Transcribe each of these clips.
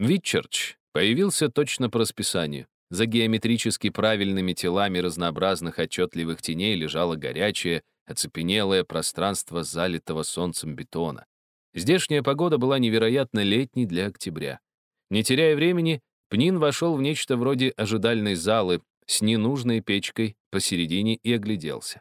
Витчерч появился точно по расписанию. За геометрически правильными телами разнообразных отчетливых теней лежало горячее, оцепенелое пространство залитого солнцем бетона. Здешняя погода была невероятно летней для октября. Не теряя времени, Пнин вошел в нечто вроде ожидальной залы с ненужной печкой посередине и огляделся.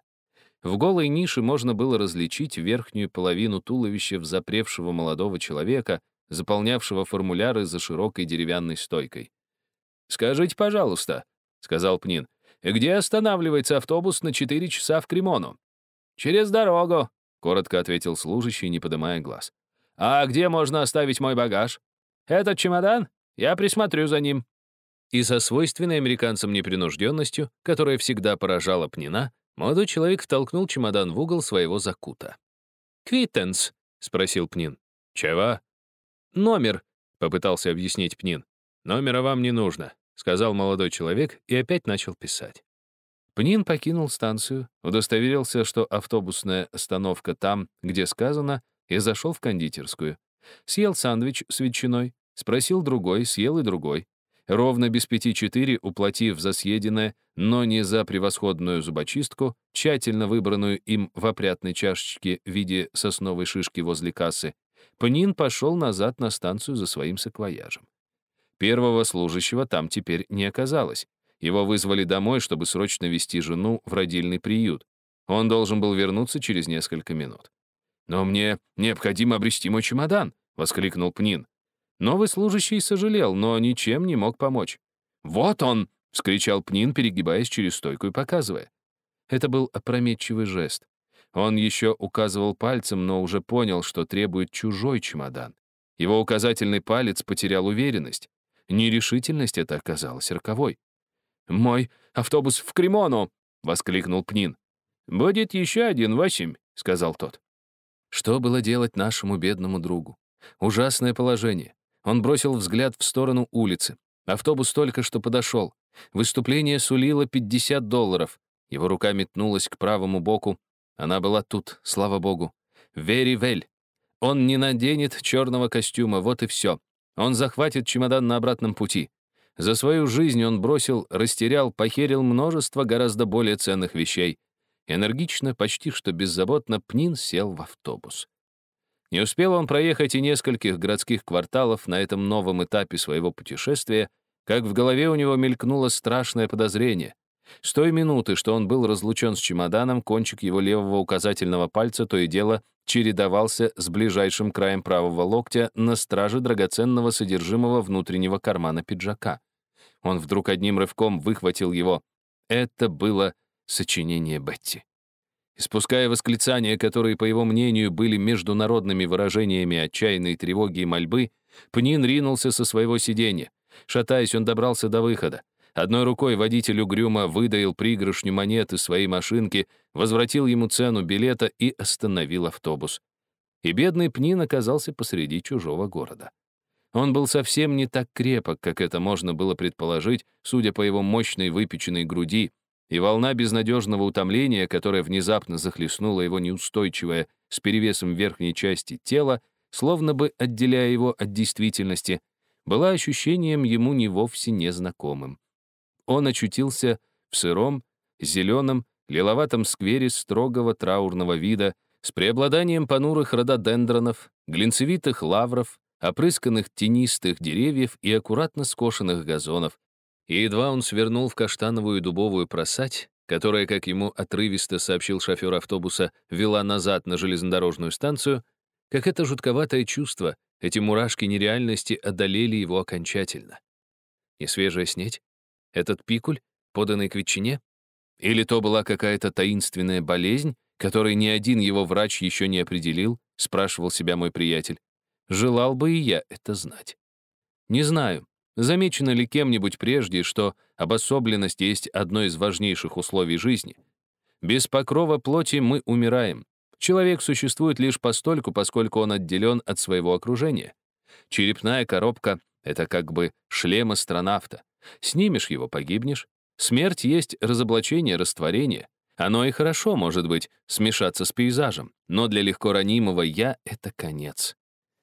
В голой нише можно было различить верхнюю половину туловища взапревшего молодого человека, заполнявшего формуляры за широкой деревянной стойкой. «Скажите, пожалуйста», — сказал Пнин, «где останавливается автобус на 4 часа в Кремону?» «Через дорогу», — коротко ответил служащий, не поднимая глаз. «А где можно оставить мой багаж? Этот чемодан? Я присмотрю за ним». И со свойственной американцам непринужденностью, которая всегда поражала Пнина, молодой человек втолкнул чемодан в угол своего закута. «Квиттенс», — спросил Пнин. «Чего?» «Номер», — попытался объяснить Пнин. «Номера вам не нужно», — сказал молодой человек и опять начал писать. Пнин покинул станцию, удостоверился, что автобусная остановка там, где сказано, и зашел в кондитерскую. Съел сандвич с ветчиной, спросил другой, съел и другой. Ровно без пяти четыре, уплатив за съеденное, но не за превосходную зубочистку, тщательно выбранную им в опрятной чашечке в виде сосновой шишки возле кассы, Пнин пошел назад на станцию за своим саквояжем. Первого служащего там теперь не оказалось. Его вызвали домой, чтобы срочно вести жену в родильный приют. Он должен был вернуться через несколько минут. «Но мне необходимо обрести мой чемодан», — воскликнул Пнин. Новый служащий сожалел, но ничем не мог помочь. «Вот он!» — вскричал Пнин, перегибаясь через стойку и показывая. Это был опрометчивый жест. Он еще указывал пальцем, но уже понял, что требует чужой чемодан. Его указательный палец потерял уверенность. Нерешительность это оказалась роковой. «Мой автобус в Кремону!» — воскликнул Пнин. «Будет еще один восемь», — сказал тот. Что было делать нашему бедному другу? Ужасное положение. Он бросил взгляд в сторону улицы. Автобус только что подошел. Выступление сулило 50 долларов. Его рука метнулась к правому боку. Она была тут, слава богу. Вери Вель. Он не наденет черного костюма, вот и все. Он захватит чемодан на обратном пути. За свою жизнь он бросил, растерял, похерил множество гораздо более ценных вещей. Энергично, почти что беззаботно, Пнин сел в автобус. Не успел он проехать и нескольких городских кварталов на этом новом этапе своего путешествия, как в голове у него мелькнуло страшное подозрение. С той минуты, что он был разлучен с чемоданом, кончик его левого указательного пальца то и дело чередовался с ближайшим краем правого локтя на страже драгоценного содержимого внутреннего кармана пиджака. Он вдруг одним рывком выхватил его. Это было сочинение Бетти. Испуская восклицания, которые, по его мнению, были международными выражениями отчаянной тревоги и мольбы, Пнин ринулся со своего сиденья. Шатаясь, он добрался до выхода. Одной рукой водитель угрюмо выдаил пригоршню монет из своей машинки, возвратил ему цену билета и остановил автобус. И бедный Пнин оказался посреди чужого города. Он был совсем не так крепок, как это можно было предположить, судя по его мощной выпеченной груди, и волна безнадежного утомления, которая внезапно захлестнула его неустойчивое с перевесом верхней части тела, словно бы отделяя его от действительности, была ощущением ему не вовсе незнакомым. Он очутился в сыром, зеленом, лиловатом сквере строгого траурного вида с преобладанием понурых рододендронов, глинцевитых лавров, опрысканных тенистых деревьев и аккуратно скошенных газонов, и едва он свернул в каштановую дубовую просать, которая, как ему отрывисто сообщил шофер автобуса, вела назад на железнодорожную станцию, как это жутковатое чувство, эти мурашки нереальности одолели его окончательно. И свежая снеть? Этот пикуль, поданный к ветчине? Или то была какая-то таинственная болезнь, которой ни один его врач еще не определил, спрашивал себя мой приятель. Желал бы и я это знать. Не знаю, Замечено ли кем-нибудь прежде, что обособленность есть одно из важнейших условий жизни? Без покрова плоти мы умираем. Человек существует лишь постольку, поскольку он отделен от своего окружения. Черепная коробка — это как бы шлем астронавта. Снимешь его — погибнешь. Смерть есть разоблачение, растворение. Оно и хорошо, может быть, смешаться с пейзажем, но для легко ранимого «я» — это конец.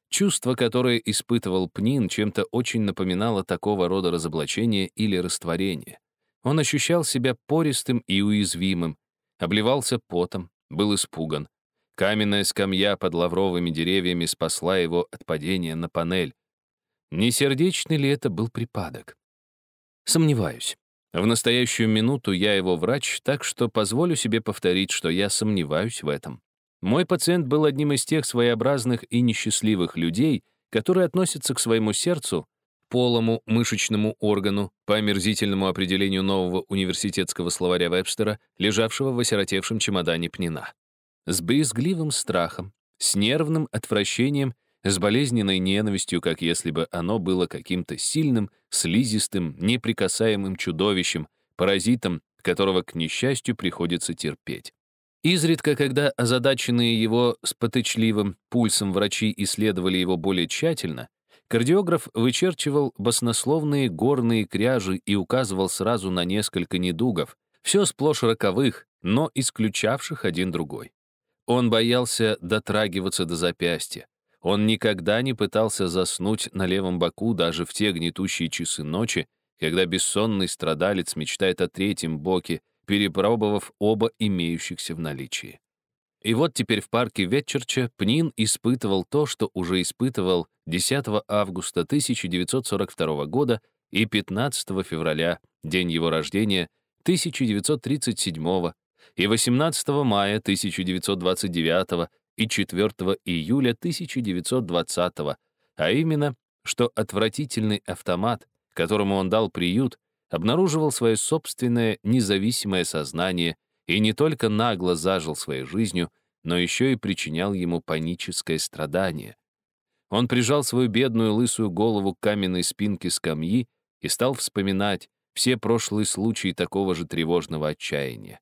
Чувство, которое испытывал Пнин, чем-то очень напоминало такого рода разоблачение или растворение. Он ощущал себя пористым и уязвимым, обливался потом, был испуган. Каменная скамья под лавровыми деревьями спасла его от падения на панель. Не сердечный ли это был припадок? Сомневаюсь. В настоящую минуту я его врач, так что позволю себе повторить, что я сомневаюсь в этом. Мой пациент был одним из тех своеобразных и несчастливых людей, которые относятся к своему сердцу, полому мышечному органу, по омерзительному определению нового университетского словаря Вебстера, лежавшего в осиротевшем чемодане Пнина. С брезгливым страхом, с нервным отвращением, с болезненной ненавистью, как если бы оно было каким-то сильным, слизистым, неприкасаемым чудовищем, паразитом, которого, к несчастью, приходится терпеть. Изредка, когда озадаченные его спотычливым пульсом врачи исследовали его более тщательно, кардиограф вычерчивал баснословные горные кряжи и указывал сразу на несколько недугов, все сплошь роковых, но исключавших один другой. Он боялся дотрагиваться до запястья. Он никогда не пытался заснуть на левом боку даже в те гнетущие часы ночи, когда бессонный страдалец мечтает о третьем боке, перепробовав оба имеющихся в наличии. И вот теперь в парке Ветчерча Пнин испытывал то, что уже испытывал 10 августа 1942 года и 15 февраля, день его рождения, 1937 и 18 мая 1929 и 4 июля 1920 а именно, что отвратительный автомат, которому он дал приют, обнаруживал свое собственное независимое сознание и не только нагло зажил своей жизнью, но еще и причинял ему паническое страдание. Он прижал свою бедную лысую голову к каменной спинке скамьи и стал вспоминать все прошлые случаи такого же тревожного отчаяния.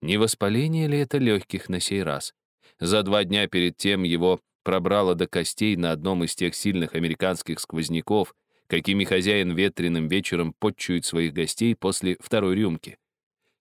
Не воспаление ли это легких на сей раз? За два дня перед тем его пробрало до костей на одном из тех сильных американских сквозняков, какими хозяин ветреным вечером подчует своих гостей после второй рюмки.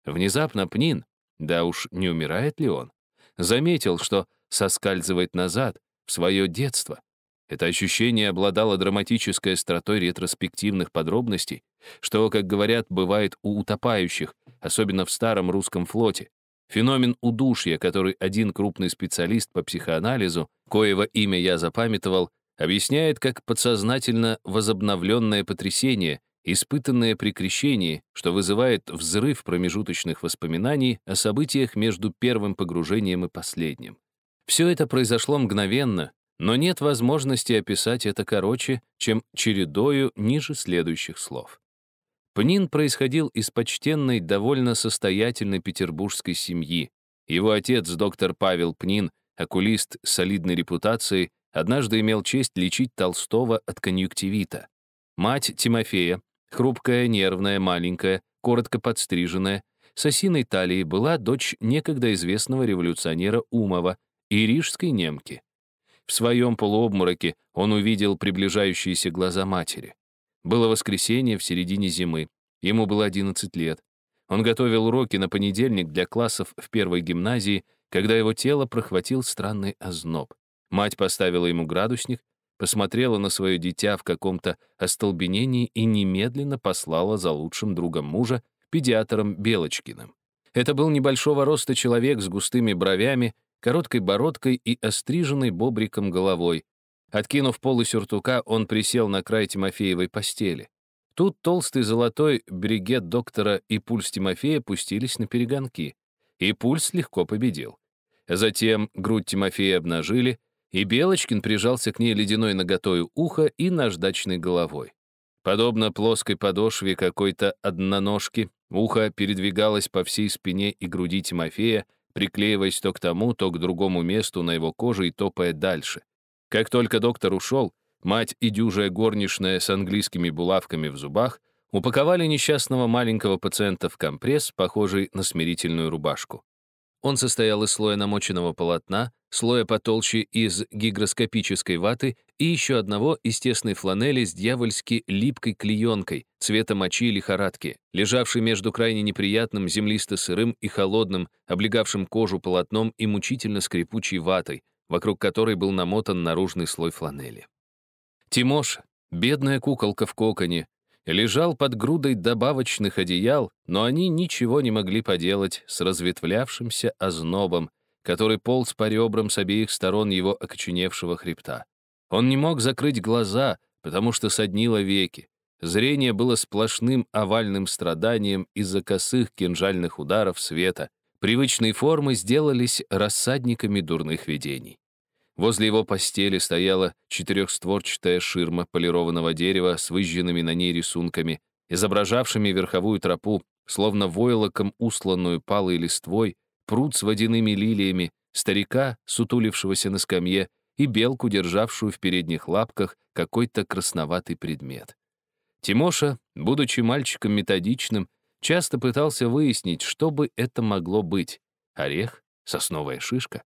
Внезапно Пнин, да уж не умирает ли он, заметил, что соскальзывает назад, в свое детство. Это ощущение обладало драматической остротой ретроспективных подробностей, что, как говорят, бывает у утопающих, особенно в старом русском флоте. Феномен удушья, который один крупный специалист по психоанализу, коего имя я запамятовал, объясняет как подсознательно возобновленное потрясение, испытанное при крещении, что вызывает взрыв промежуточных воспоминаний о событиях между первым погружением и последним. Все это произошло мгновенно, но нет возможности описать это короче, чем чередою ниже следующих слов. Пнин происходил из почтенной, довольно состоятельной петербургской семьи. Его отец, доктор Павел Пнин, окулист с солидной репутацией, однажды имел честь лечить Толстого от конъюнктивита. Мать Тимофея, хрупкая, нервная, маленькая, коротко подстриженная, с осиной талией была дочь некогда известного революционера Умова и рижской немки. В своем полуобмороке он увидел приближающиеся глаза матери. Было воскресенье в середине зимы. Ему было 11 лет. Он готовил уроки на понедельник для классов в первой гимназии, когда его тело прохватил странный озноб. Мать поставила ему градусник, посмотрела на свое дитя в каком-то остолбенении и немедленно послала за лучшим другом мужа, педиатром Белочкиным. Это был небольшого роста человек с густыми бровями, короткой бородкой и остриженной бобриком головой. Откинув полы сюртука, он присел на край Тимофеевой постели. Тут толстый золотой бригет доктора и пульс Тимофея пустились на перегонки. И пульс легко победил. Затем грудь Тимофея обнажили, и Белочкин прижался к ней ледяной наготою уха и наждачной головой. Подобно плоской подошве какой-то одноножки, ухо передвигалось по всей спине и груди Тимофея, приклеиваясь то к тому, то к другому месту на его коже и топая дальше. Как только доктор ушел, мать и дюжая горничная с английскими булавками в зубах упаковали несчастного маленького пациента в компресс, похожий на смирительную рубашку. Он состоял из слоя намоченного полотна, слоя потолще из гигроскопической ваты и еще одного из тесной фланели с дьявольски липкой клеенкой, цвета мочи и лихорадки, лежавшей между крайне неприятным землисто-сырым и холодным, облегавшим кожу полотном и мучительно скрипучей ватой, вокруг которой был намотан наружный слой фланели. Тимоша, бедная куколка в коконе, лежал под грудой добавочных одеял, но они ничего не могли поделать с разветвлявшимся ознобом, который полз по ребрам с обеих сторон его окоченевшего хребта. Он не мог закрыть глаза, потому что соднило веки. Зрение было сплошным овальным страданием из-за косых кинжальных ударов света. Привычные формы сделались рассадниками дурных видений. Возле его постели стояла четырехстворчатая ширма полированного дерева с выжженными на ней рисунками, изображавшими верховую тропу, словно войлоком усланную палой листвой, пруд с водяными лилиями, старика, сутулившегося на скамье, и белку, державшую в передних лапках какой-то красноватый предмет. Тимоша, будучи мальчиком методичным, часто пытался выяснить, что бы это могло быть — орех, сосновая шишка.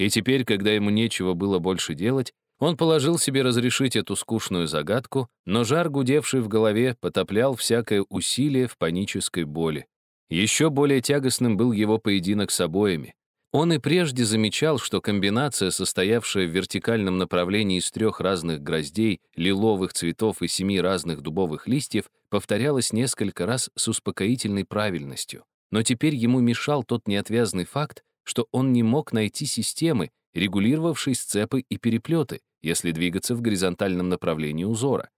И теперь, когда ему нечего было больше делать, он положил себе разрешить эту скучную загадку, но жар, гудевший в голове, потоплял всякое усилие в панической боли. Еще более тягостным был его поединок с обоями. Он и прежде замечал, что комбинация, состоявшая в вертикальном направлении из трех разных гроздей, лиловых цветов и семи разных дубовых листьев, повторялась несколько раз с успокоительной правильностью. Но теперь ему мешал тот неотвязный факт, что он не мог найти системы, регулировавшей сцепы и переплеты, если двигаться в горизонтальном направлении узора.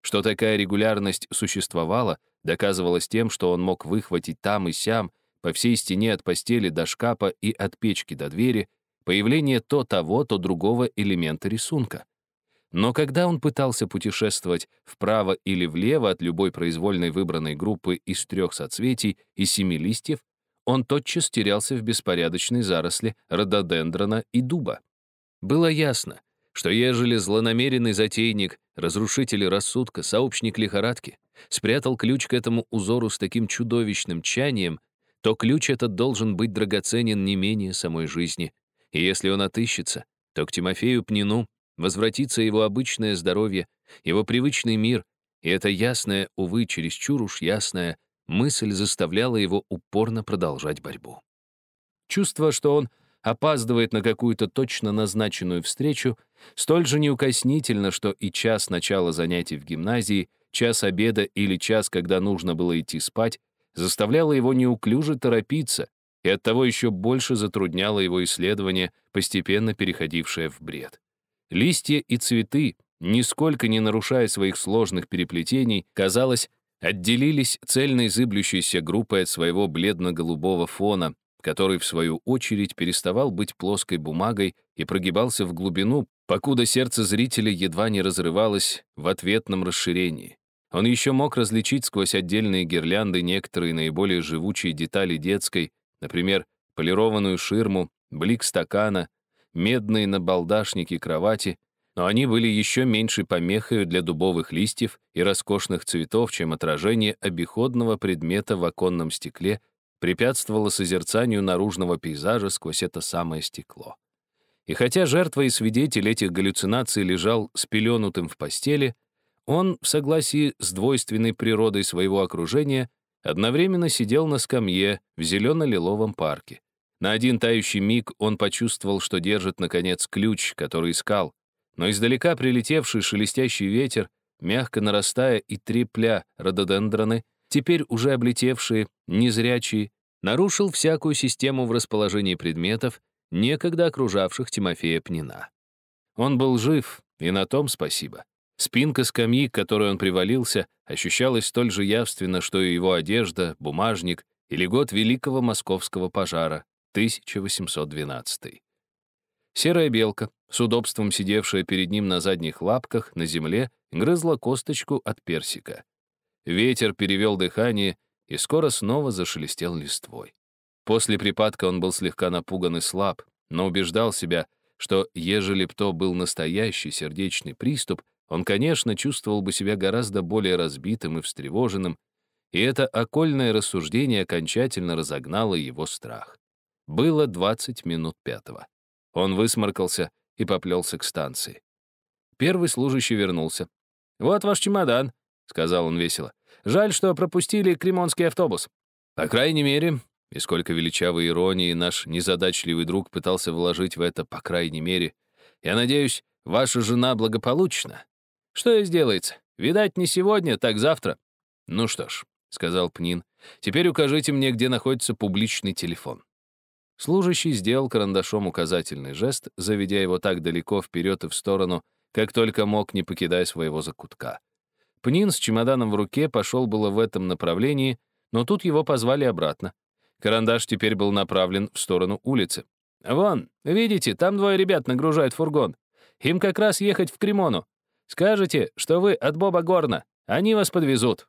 Что такая регулярность существовала, доказывалось тем, что он мог выхватить там и сям, по всей стене от постели до шкафа и от печки до двери, появление то того, то другого элемента рисунка. Но когда он пытался путешествовать вправо или влево от любой произвольной выбранной группы из трех соцветий и семи листьев, он тотчас терялся в беспорядочной заросли рододендрона и дуба. Было ясно, что ежели злонамеренный затейник, разрушитель рассудка, сообщник лихорадки, спрятал ключ к этому узору с таким чудовищным чанием, то ключ этот должен быть драгоценен не менее самой жизни. И если он отыщется, то к Тимофею Пнину возвратится его обычное здоровье, его привычный мир, и это ясное, увы, чересчур уж ясное, мысль заставляла его упорно продолжать борьбу. Чувство, что он опаздывает на какую-то точно назначенную встречу, столь же неукоснительно, что и час начала занятий в гимназии, час обеда или час, когда нужно было идти спать, заставляло его неуклюже торопиться и оттого еще больше затрудняло его исследование, постепенно переходившее в бред. Листья и цветы, нисколько не нарушая своих сложных переплетений, казалось, отделились цельной зыблющейся группой от своего бледно-голубого фона, который, в свою очередь, переставал быть плоской бумагой и прогибался в глубину, покуда сердце зрителя едва не разрывалось в ответном расширении. Он еще мог различить сквозь отдельные гирлянды некоторые наиболее живучие детали детской, например, полированную ширму, блик стакана, медные набалдашники кровати, но они были еще меньшей помехой для дубовых листьев и роскошных цветов, чем отражение обиходного предмета в оконном стекле препятствовало созерцанию наружного пейзажа сквозь это самое стекло. И хотя жертва и свидетель этих галлюцинаций лежал спеленутым в постели, он, в согласии с двойственной природой своего окружения, одновременно сидел на скамье в зелено-лиловом парке. На один тающий миг он почувствовал, что держит, наконец, ключ, который искал, но издалека прилетевший шелестящий ветер, мягко нарастая и трепля рододендроны, теперь уже облетевшие, незрячие, нарушил всякую систему в расположении предметов, некогда окружавших Тимофея Пнина. Он был жив, и на том спасибо. Спинка скамьи, к которой он привалился, ощущалась столь же явственно, что и его одежда, бумажник или год Великого Московского пожара, 1812. Серая белка, с удобством сидевшая перед ним на задних лапках, на земле, грызла косточку от персика. Ветер перевел дыхание и скоро снова зашелестел листвой. После припадка он был слегка напуган и слаб, но убеждал себя, что ежели б то был настоящий сердечный приступ, он, конечно, чувствовал бы себя гораздо более разбитым и встревоженным, и это окольное рассуждение окончательно разогнало его страх. Было 20 минут пятого. Он высморкался и поплелся к станции. Первый служащий вернулся. «Вот ваш чемодан», — сказал он весело. «Жаль, что пропустили кремонский автобус. По крайней мере, И сколько величавой иронии наш незадачливый друг пытался вложить в это, по крайней мере. Я надеюсь, ваша жена благополучна. Что и сделается? Видать, не сегодня, так завтра. Ну что ж, — сказал Пнин, — теперь укажите мне, где находится публичный телефон. Служащий сделал карандашом указательный жест, заведя его так далеко вперед и в сторону, как только мог, не покидая своего закутка. Пнин с чемоданом в руке пошел было в этом направлении, но тут его позвали обратно. Карандаш теперь был направлен в сторону улицы. «Вон, видите, там двое ребят нагружают фургон. Им как раз ехать в Кремону. Скажете, что вы от Боба Горна. Они вас подвезут».